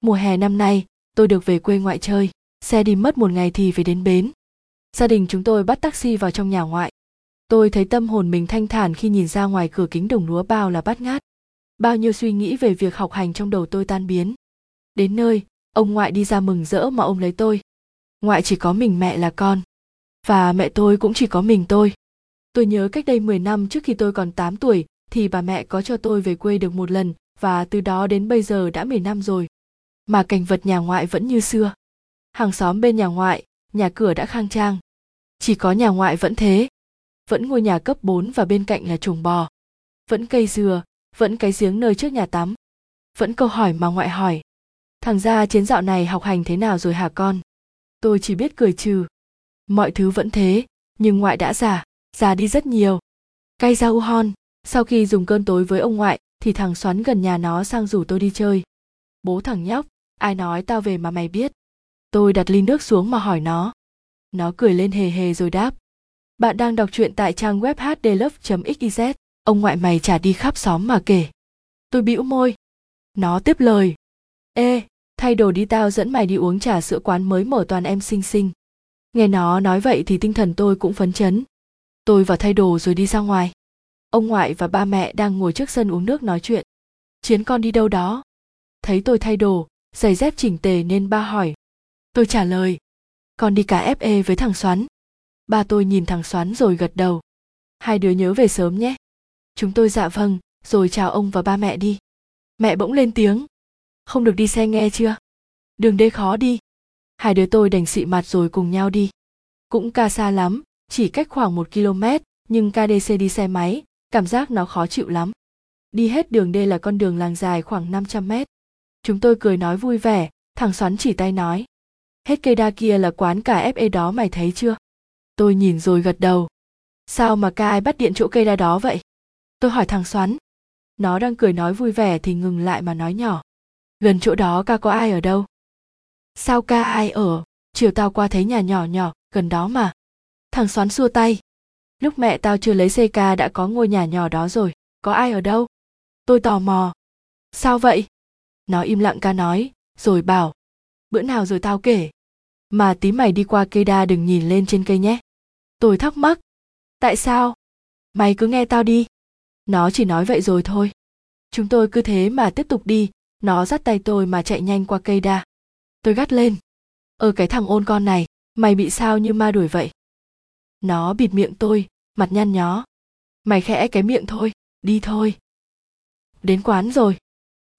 mùa hè năm nay, tôi được về quê ngoại chơi, xe đi mất một ngày thì về đến bến. Gia đình chúng tôi bắt taxi vào trong nhà ngoại. Tôi thấy tâm hồn mình thanh thản khi nhìn ra ngoài cửa kính đồng lúa bao là bát ngát. Bao nhiêu suy nghĩ về việc học hành trong đầu tôi tan biến. Đến nơi, ông ngoại đi ra mừng rỡ mà ôm lấy tôi. Ngoại chỉ có mình mẹ là con, và mẹ tôi cũng chỉ có mình tôi. Tôi nhớ cách đây 10 năm trước khi tôi còn 8 tuổi, thì bà mẹ có cho tôi về quê được một lần, và từ đó đến bây giờ đã 10 năm rồi. Mà cảnh vật nhà ngoại vẫn như xưa. Hàng xóm bên nhà ngoại, nhà cửa đã khang trang. Chỉ có nhà ngoại vẫn thế. Vẫn ngôi nhà cấp 4 và bên cạnh là chuồng bò. Vẫn cây dừa, vẫn cái giếng nơi trước nhà tắm. Vẫn câu hỏi mà ngoại hỏi. Thằng gia chiến dạo này học hành thế nào rồi hả con? Tôi chỉ biết cười trừ. Mọi thứ vẫn thế, nhưng ngoại đã già, già đi rất nhiều. Cay ra u hon, sau khi dùng cơn tối với ông ngoại thì thằng xoắn gần nhà nó sang rủ tôi đi chơi bố thằng nhóc ai nói tao về mà mày biết? Tôi đặt ly nước xuống mà hỏi nó. Nó cười lên hề hề rồi đáp. Bạn đang đọc truyện tại trang web hdlove xyz ông ngoại mày trả đi khắp xóm mà kể. Tôi bĩu môi. Nó tiếp lời. Ê, thay đồ đi tao dẫn mày đi uống trà sữa quán mới mở toàn em xinh xinh. Nghe nó nói vậy thì tinh thần tôi cũng phấn chấn. Tôi vào thay đồ rồi đi ra ngoài. Ông ngoại và ba mẹ đang ngồi trước sân uống nước nói chuyện. Chiến con đi đâu đó? Thấy tôi thay đồ giày dép chỉnh tề nên ba hỏi. Tôi trả lời, con đi cả fe với thằng xoắn. Ba tôi nhìn thằng xoắn rồi gật đầu. Hai đứa nhớ về sớm nhé. Chúng tôi dạ vâng rồi chào ông và ba mẹ đi. Mẹ bỗng lên tiếng. Không được đi xe nghe chưa? Đường đê khó đi. Hai đứa tôi đành xị mặt rồi cùng nhau đi. Cũng ca xa lắm, chỉ cách khoảng một km nhưng KDC đi xe máy, cảm giác nó khó chịu lắm. Đi hết đường đây là con đường làng dài khoảng 500 mét. Chúng tôi cười nói vui vẻ, thằng xoắn chỉ tay nói. Hết cây đa kia là quán cà FE đó mày thấy chưa? Tôi nhìn rồi gật đầu. Sao mà ca ai bắt điện chỗ cây đa đó vậy? Tôi hỏi thằng xoắn. Nó đang cười nói vui vẻ thì ngừng lại mà nói nhỏ. Gần chỗ đó ca có ai ở đâu? Sao ca ai ở? Chiều tao qua thấy nhà nhỏ nhỏ, gần đó mà. Thằng xoắn xua tay lúc mẹ tao chưa lấy CK đã có ngôi nhà nhỏ đó rồi, có ai ở đâu? Tôi tò mò. Sao vậy? Nó im lặng ca nói, rồi bảo, bữa nào rồi tao kể. Mà tí mày đi qua cây đa đừng nhìn lên trên cây nhé. Tôi thắc mắc. Tại sao? Mày cứ nghe tao đi. Nó chỉ nói vậy rồi thôi. Chúng tôi cứ thế mà tiếp tục đi, nó dắt tay tôi mà chạy nhanh qua cây đa. Tôi gắt lên. Ờ cái thằng ôn con này, mày bị sao như ma đuổi vậy? nó bịt miệng tôi mặt nhăn nhó mày khẽ cái miệng thôi đi thôi đến quán rồi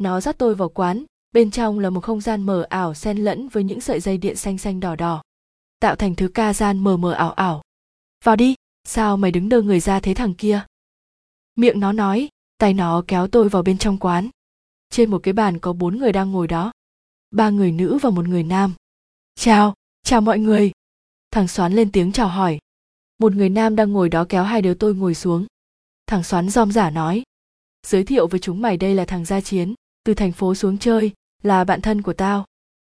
nó dắt tôi vào quán, bên trong là một không gian mờ ảo xen lẫn với những sợi dây điện xanh xanh đỏ đỏ, tạo thành thứ ca gian mờ mờ ảo ảo. Vào đi, sao mày đứng đơ người ra thế thằng kia? Miệng nó nói, tay nó kéo tôi vào bên trong quán. Trên một cái bàn có bốn người đang ngồi đó. Ba người nữ và một người nam. Chào chào mọi người. Thằng xoán lên tiếng chào hỏi. Một người nam đang ngồi đó kéo hai đứa tôi ngồi xuống. Thằng xoắn rom giả nói. Giới thiệu với chúng mày đây là thằng gia chiến từ thành phố xuống chơi là bạn thân của tao.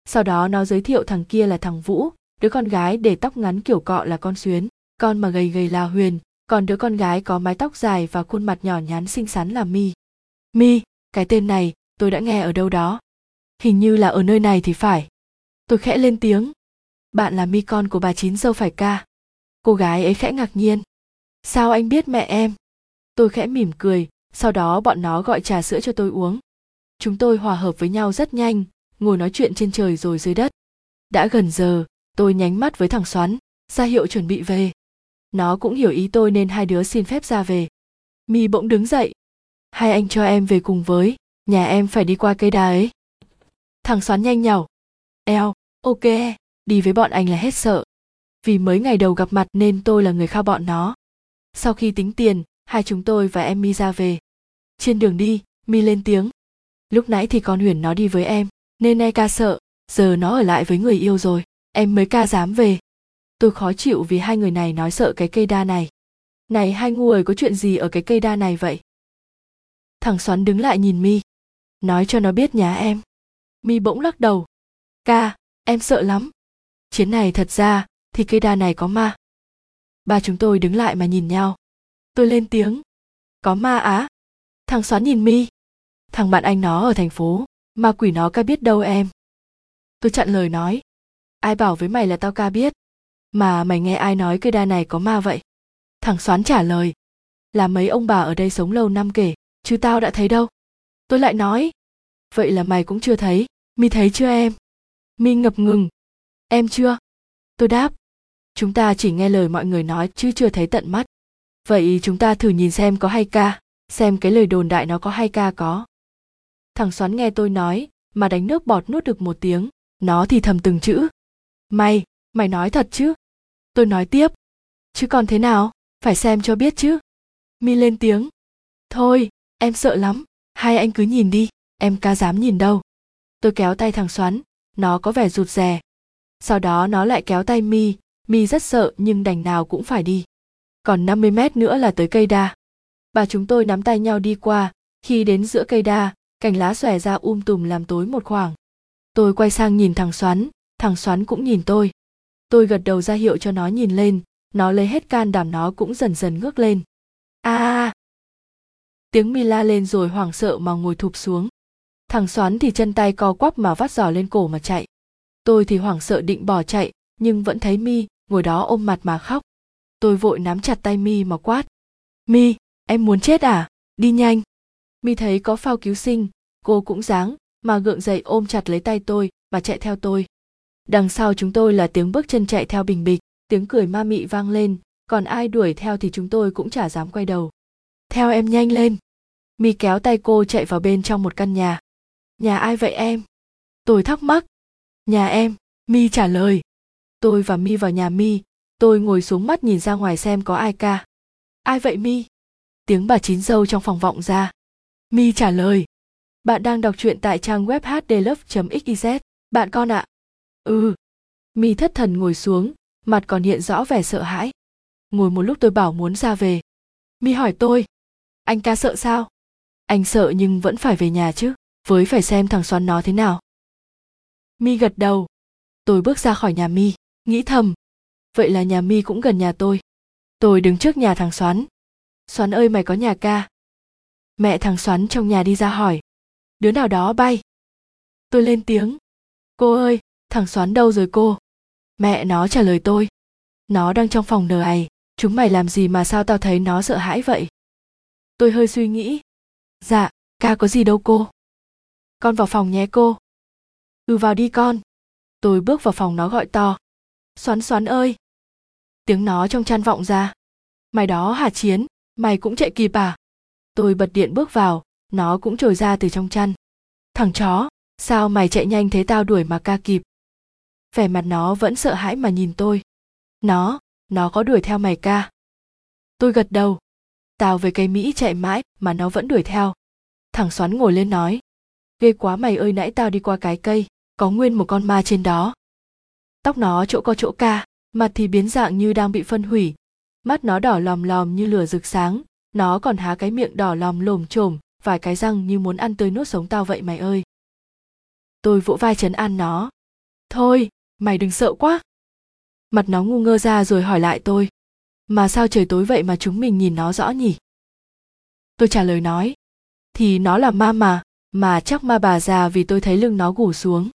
Sau đó nó giới thiệu thằng kia là thằng vũ, đứa con gái để tóc ngắn kiểu cọ là con xuyến, con mà gầy gầy là huyền, còn đứa con gái có mái tóc dài và khuôn mặt nhỏ nhắn xinh xắn là mi. Mi, cái tên này tôi đã nghe ở đâu đó. Hình như là ở nơi này thì phải. Tôi khẽ lên tiếng. Bạn là mi con của bà chín dâu phải ca. Cô gái ấy khẽ ngạc nhiên. Sao anh biết mẹ em? Tôi khẽ mỉm cười, sau đó bọn nó gọi trà sữa cho tôi uống chúng tôi hòa hợp với nhau rất nhanh, ngồi nói chuyện trên trời rồi dưới đất. Đã gần giờ, tôi nhánh mắt với thằng xoắn, ra hiệu chuẩn bị về. Nó cũng hiểu ý tôi nên hai đứa xin phép ra về. Mi bỗng đứng dậy. Hai anh cho em về cùng với, nhà em phải đi qua cây đá ấy. Thằng xoắn nhanh nhảu eo, ok, đi với bọn anh là hết sợ. Vì mới ngày đầu gặp mặt nên tôi là người khao bọn nó. Sau khi tính tiền, hai chúng tôi và em mi ra về. Trên đường đi, mi lên tiếng lúc nãy thì con huyền nó đi với em, nên e ca sợ, giờ nó ở lại với người yêu rồi, em mới ca dám về. Tôi khó chịu vì hai người này nói sợ cái cây đa này. Này, hai ngu ơi, có chuyện gì ở cái cây đa này vậy? Thằng xoắn đứng lại nhìn mi. Nói cho nó biết nhà em. Mi bỗng lắc đầu. Ca, em sợ lắm. Chiến này thật ra, thì cây đa này có ma. Ba chúng tôi đứng lại mà nhìn nhau. Tôi lên tiếng. Có ma á. Thằng xoắn nhìn mi thằng bạn anh nó ở thành phố. Mà quỷ nó ca biết đâu em? Tôi chặn lời nói. Ai bảo với mày là tao ca biết? Mà mày nghe ai nói cây đa này có ma vậy? Thằng xoán trả lời. Là mấy ông bà ở đây sống lâu năm kể, chứ tao đã thấy đâu. Tôi lại nói. Vậy là mày cũng chưa thấy. Mi thấy chưa em? Mi ngập ngừng. Em chưa? Tôi đáp. Chúng ta chỉ nghe lời mọi người nói chứ chưa thấy tận mắt. Vậy chúng ta thử nhìn xem có hay ca. Xem cái lời đồn đại nó có hay ca có thằng xoắn nghe tôi nói mà đánh nước bọt nuốt được một tiếng. Nó thì thầm từng chữ. Mày mày nói thật chứ? Tôi nói tiếp. Chứ còn thế nào? Phải xem cho biết chứ. Mi lên tiếng. Thôi, em sợ lắm. Hai anh cứ nhìn đi. Em ca dám nhìn đâu. Tôi kéo tay thằng xoắn. Nó có vẻ rụt rè. Sau đó nó lại kéo tay mi. Mi rất sợ nhưng đành nào cũng phải đi. Còn 50 mét nữa là tới cây đa. Bà chúng tôi nắm tay nhau đi qua. Khi đến giữa cây đa cành lá xòe ra um tùm làm tối một khoảng. Tôi quay sang nhìn thằng xoắn thằng xoắn cũng nhìn tôi. Tôi gật đầu ra hiệu cho nó nhìn lên nó lấy hết can đảm nó cũng dần dần ngước lên. A à, tiếng mi la lên rồi hoảng sợ mà ngồi thụp xuống. Thằng xoắn thì chân tay co quắp mà vắt giò lên cổ mà chạy. Tôi thì hoảng sợ định bỏ chạy nhưng vẫn thấy mi ngồi đó ôm mặt mà khóc. Tôi vội nắm chặt tay mi mà quát. Mi em muốn chết à? Đi nhanh mi thấy có phao cứu sinh, cô cũng dáng mà gượng dậy ôm chặt lấy tay tôi và chạy theo tôi. Đằng sau chúng tôi là tiếng bước chân chạy theo bình bịch, tiếng cười ma mị vang lên, còn ai đuổi theo thì chúng tôi cũng chả dám quay đầu. Theo em nhanh lên. Mi kéo tay cô chạy vào bên trong một căn nhà. Nhà ai vậy em? Tôi thắc mắc. Nhà em, mi trả lời. Tôi và mi vào nhà mi, tôi ngồi xuống mắt nhìn ra ngoài xem có ai ca. Ai vậy mi? Tiếng bà chín dâu trong phòng vọng ra mi trả lời. Bạn đang đọc truyện tại trang web hdlove xyz bạn con ạ. Ừ. Mi thất thần ngồi xuống, mặt còn hiện rõ vẻ sợ hãi. Ngồi một lúc tôi bảo muốn ra về. Mi hỏi tôi. Anh ca sợ sao? Anh sợ nhưng vẫn phải về nhà chứ, với phải xem thằng xoắn nó thế nào. Mi gật đầu. Tôi bước ra khỏi nhà mi, nghĩ thầm. Vậy là nhà mi cũng gần nhà tôi. Tôi đứng trước nhà thằng xoắn. Xoắn ơi mày có nhà ca mẹ thằng xoắn trong nhà đi ra hỏi. Đứa nào đó bay. Tôi lên tiếng. Cô ơi, thằng xoắn đâu rồi cô? Mẹ nó trả lời tôi. Nó đang trong phòng nờ ày chúng mày làm gì mà sao tao thấy nó sợ hãi vậy? Tôi hơi suy nghĩ. Dạ ca có gì đâu cô. Con vào phòng nhé cô. Ừ vào đi con. Tôi bước vào phòng nó gọi to. Xoắn xoắn ơi. Tiếng nó trong chăn vọng ra. Mày đó hả chiến? Mày cũng chạy kịp à? Tôi bật điện bước vào, nó cũng trồi ra từ trong chăn. Thằng chó, sao mày chạy nhanh thế tao đuổi mà ca kịp? Vẻ mặt nó vẫn sợ hãi mà nhìn tôi. Nó nó có đuổi theo mày ca? Tôi gật đầu. Tao về cây mỹ chạy mãi mà nó vẫn đuổi theo. Thằng xoắn ngồi lên nói. Ghê quá mày ơi, nãy tao đi qua cái cây, có nguyên một con ma trên đó. Tóc nó chỗ có chỗ ca, mặt thì biến dạng như đang bị phân hủy. Mắt nó đỏ lòm lòm như lửa rực sáng nó còn há cái miệng đỏ lòm lồm chồm, vài cái răng như muốn ăn tươi nuốt sống tao vậy mày ơi. Tôi vỗ vai chấn an nó. Thôi, mày đừng sợ quá. Mặt nó ngu ngơ ra rồi hỏi lại tôi. Mà sao trời tối vậy mà chúng mình nhìn nó rõ nhỉ? Tôi trả lời nói. Thì nó là ma mà mà chắc ma bà già vì tôi thấy lưng nó gù xuống.